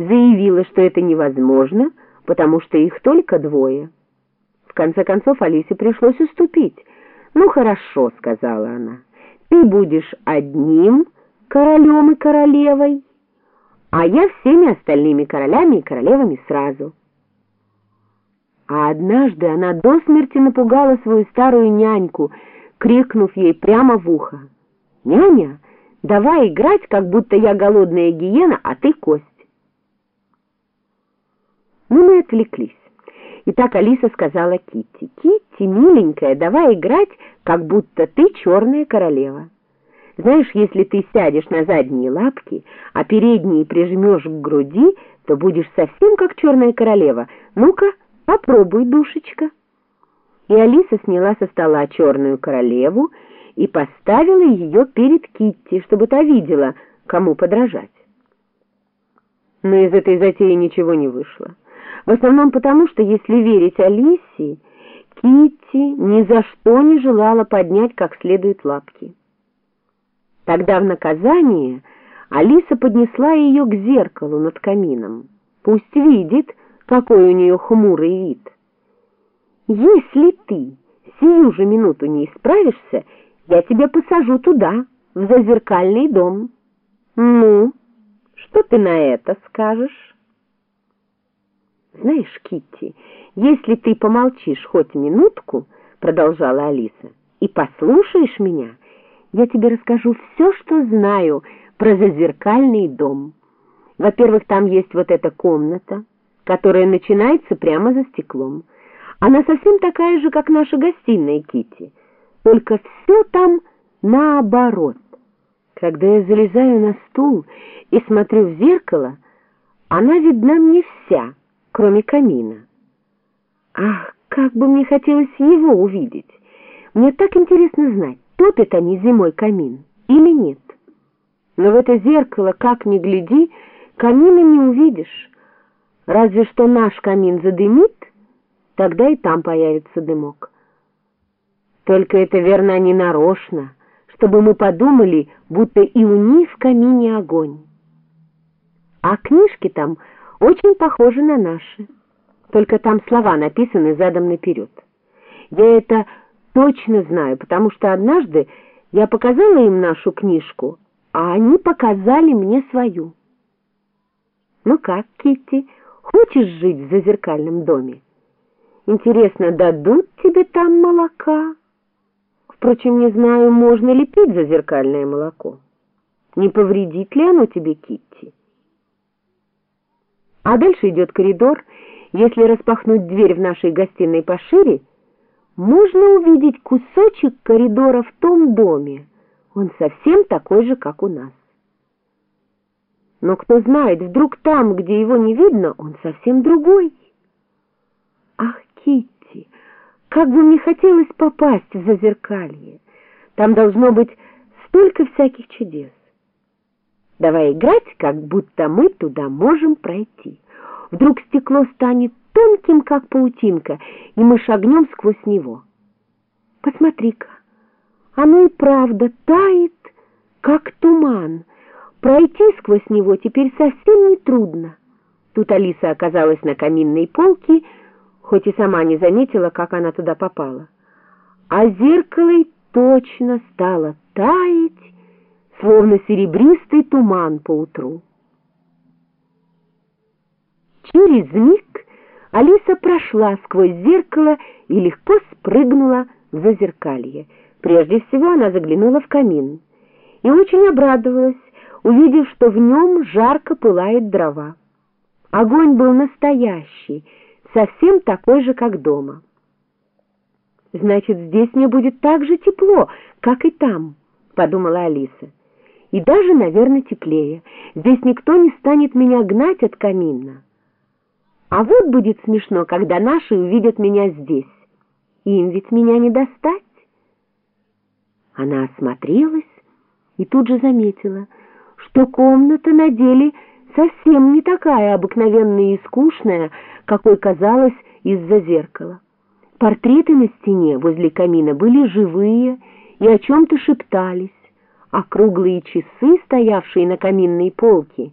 заявила, что это невозможно, потому что их только двое. В конце концов Алисе пришлось уступить. «Ну хорошо», — сказала она, — «ты будешь одним королем и королевой, а я всеми остальными королями и королевами сразу». А однажды она до смерти напугала свою старую няньку, крикнув ей прямо в ухо. «Няня, давай играть, как будто я голодная гиена, а ты кость». Ну, мы отвлеклись. И так Алиса сказала Китти: «Китти, миленькая, давай играть, как будто ты черная королева. Знаешь, если ты сядешь на задние лапки, а передние прижмешь к груди, то будешь совсем как черная королева. Ну-ка, попробуй, душечка». И Алиса сняла со стола черную королеву и поставила ее перед Китти, чтобы та видела, кому подражать. Но из этой затеи ничего не вышло. В основном потому, что, если верить Алисе, Китти ни за что не желала поднять как следует лапки. Тогда в наказание Алиса поднесла ее к зеркалу над камином. Пусть видит, какой у нее хмурый вид. Если ты сию же минуту не исправишься, я тебя посажу туда, в зазеркальный дом. Ну, что ты на это скажешь? «Знаешь, Китти, если ты помолчишь хоть минутку, — продолжала Алиса, — и послушаешь меня, я тебе расскажу все, что знаю про зазеркальный дом. Во-первых, там есть вот эта комната, которая начинается прямо за стеклом. Она совсем такая же, как наша гостиная, Китти, только все там наоборот. Когда я залезаю на стул и смотрю в зеркало, она видна мне вся — кроме камина. Ах, как бы мне хотелось его увидеть! Мне так интересно знать, топят они зимой камин или нет. Но в это зеркало, как ни гляди, камина не увидишь. Разве что наш камин задымит, тогда и там появится дымок. Только это верно не нарочно, чтобы мы подумали, будто и у них в камине огонь. А книжки там — очень похожи на наши, только там слова написаны задом наперед. Я это точно знаю, потому что однажды я показала им нашу книжку, а они показали мне свою. Ну как, Китти, хочешь жить в зазеркальном доме? Интересно, дадут тебе там молока? Впрочем, не знаю, можно ли пить зазеркальное молоко. Не повредит ли оно тебе, Китти? А дальше идет коридор. Если распахнуть дверь в нашей гостиной пошире, можно увидеть кусочек коридора в том доме. Он совсем такой же, как у нас. Но кто знает, вдруг там, где его не видно, он совсем другой. Ах, Китти, как бы мне хотелось попасть в зазеркалье. Там должно быть столько всяких чудес. Давай играть, как будто мы туда можем пройти. Вдруг стекло станет тонким, как паутинка, и мы шагнем сквозь него. Посмотри-ка, оно и правда тает, как туман. Пройти сквозь него теперь совсем не трудно. Тут Алиса оказалась на каминной полке, хоть и сама не заметила, как она туда попала. А зеркало точно стало таять, словно серебристый туман по утру. Через миг Алиса прошла сквозь зеркало и легко спрыгнула в зазеркалье. Прежде всего она заглянула в камин и очень обрадовалась, увидев, что в нем жарко пылает дрова. Огонь был настоящий, совсем такой же, как дома. «Значит, здесь мне будет так же тепло, как и там», — подумала Алиса и даже, наверное, теплее. Здесь никто не станет меня гнать от камина. А вот будет смешно, когда наши увидят меня здесь. Им ведь меня не достать. Она осмотрелась и тут же заметила, что комната на деле совсем не такая обыкновенная и скучная, какой казалась из-за зеркала. Портреты на стене возле камина были живые и о чем-то шептались а круглые часы, стоявшие на каминной полке,